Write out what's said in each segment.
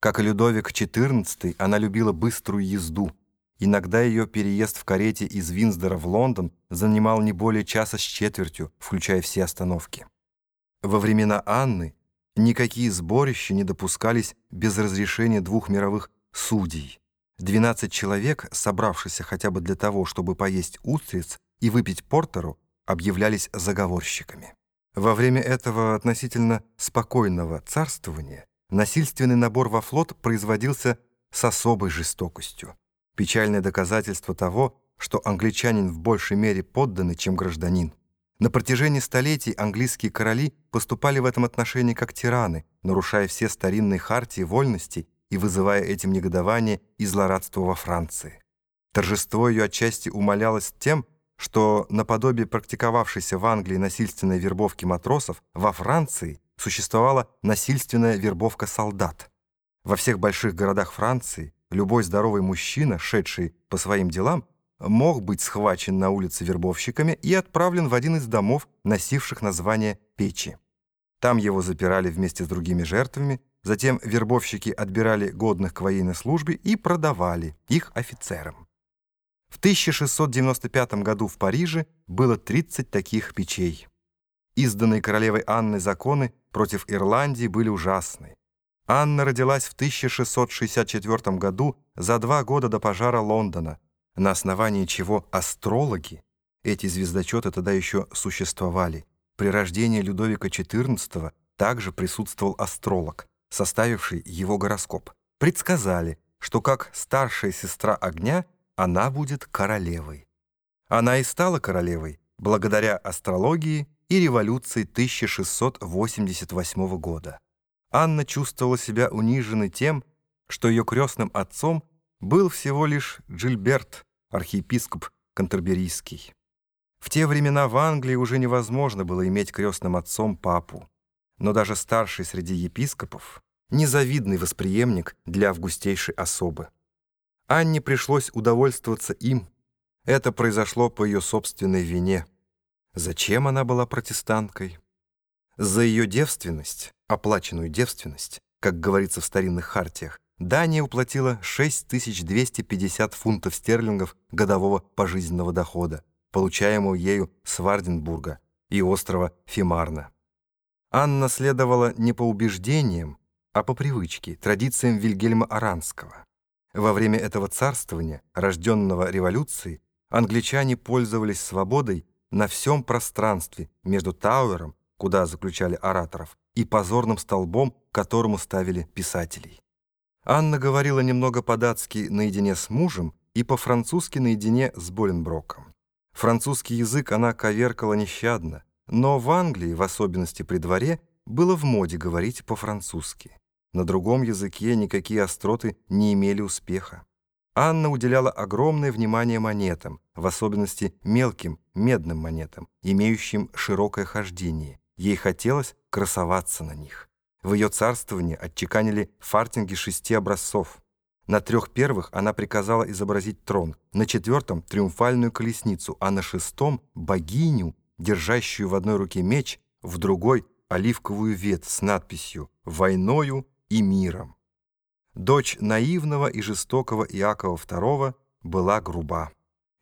Как и Людовик XIV, она любила быструю езду. Иногда ее переезд в карете из Винсдора в Лондон занимал не более часа с четвертью, включая все остановки. Во времена Анны никакие сборища не допускались без разрешения двух мировых судей. 12 человек, собравшихся хотя бы для того, чтобы поесть устриц и выпить портеру, объявлялись заговорщиками. Во время этого относительно спокойного царствования насильственный набор во флот производился с особой жестокостью. Печальное доказательство того, что англичанин в большей мере подданный, чем гражданин. На протяжении столетий английские короли поступали в этом отношении как тираны, нарушая все старинные хартии вольностей и вызывая этим негодование и злорадство во Франции. Торжество ее отчасти умалялось тем, что наподобие практиковавшейся в Англии насильственной вербовки матросов, во Франции существовала насильственная вербовка солдат. Во всех больших городах Франции любой здоровый мужчина, шедший по своим делам, мог быть схвачен на улице вербовщиками и отправлен в один из домов, носивших название «печи». Там его запирали вместе с другими жертвами, затем вербовщики отбирали годных к военной службе и продавали их офицерам. В 1695 году в Париже было 30 таких печей. Изданные королевой Анной законы против Ирландии были ужасны. Анна родилась в 1664 году за два года до пожара Лондона, на основании чего астрологи, эти звездочеты тогда еще существовали, при рождении Людовика XIV также присутствовал астролог, составивший его гороскоп, предсказали, что как старшая сестра огня – она будет королевой. Она и стала королевой благодаря астрологии и революции 1688 года. Анна чувствовала себя униженной тем, что ее крестным отцом был всего лишь Джильберт, архиепископ Кантерберийский. В те времена в Англии уже невозможно было иметь крестным отцом папу, но даже старший среди епископов — незавидный восприемник для августейшей особы. Анне пришлось удовольствоваться им. Это произошло по ее собственной вине. Зачем она была протестанткой? За ее девственность, оплаченную девственность, как говорится в старинных хартиях, Дания уплатила 6250 фунтов стерлингов годового пожизненного дохода, получаемого ею с Варденбурга и острова Фимарна. Анна следовала не по убеждениям, а по привычке, традициям Вильгельма Аранского. Во время этого царствования, рожденного революцией, англичане пользовались свободой на всем пространстве между Тауэром, куда заключали ораторов, и позорным столбом, которому ставили писателей. Анна говорила немного по-датски наедине с мужем и по-французски наедине с Боленброком. Французский язык она коверкала нещадно, но в Англии, в особенности при дворе, было в моде говорить по-французски. На другом языке никакие остроты не имели успеха. Анна уделяла огромное внимание монетам, в особенности мелким медным монетам, имеющим широкое хождение. Ей хотелось красоваться на них. В ее царствовании отчеканили фартинги шести образцов. На трех первых она приказала изобразить трон, на четвертом — триумфальную колесницу, а на шестом — богиню, держащую в одной руке меч, в другой — оливковую ветвь с надписью «Войною и миром. Дочь наивного и жестокого Иакова II была груба.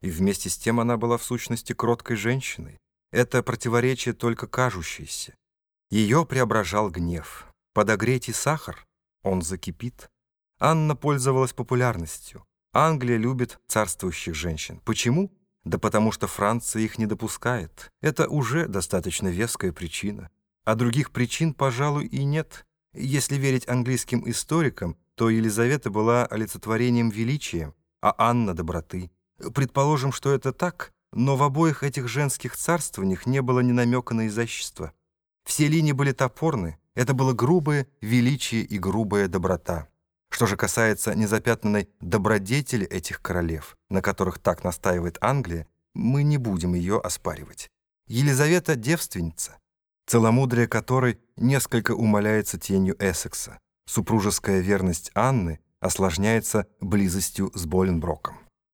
И вместе с тем она была в сущности кроткой женщиной. Это противоречие только кажущееся. Ее преображал гнев. Подогреть и сахар, он закипит. Анна пользовалась популярностью. Англия любит царствующих женщин. Почему? Да потому что Франция их не допускает. Это уже достаточно веская причина. А других причин, пожалуй, и нет. Если верить английским историкам, то Елизавета была олицетворением величия, а Анна — доброты. Предположим, что это так, но в обоих этих женских царствованиях не было ни намека на изящество. Все линии были топорны, это было грубое величие и грубая доброта. Что же касается незапятнанной добродетели этих королев, на которых так настаивает Англия, мы не будем ее оспаривать. Елизавета — девственница целомудрие которой несколько умаляется тенью Эссекса. Супружеская верность Анны осложняется близостью с Боленброком.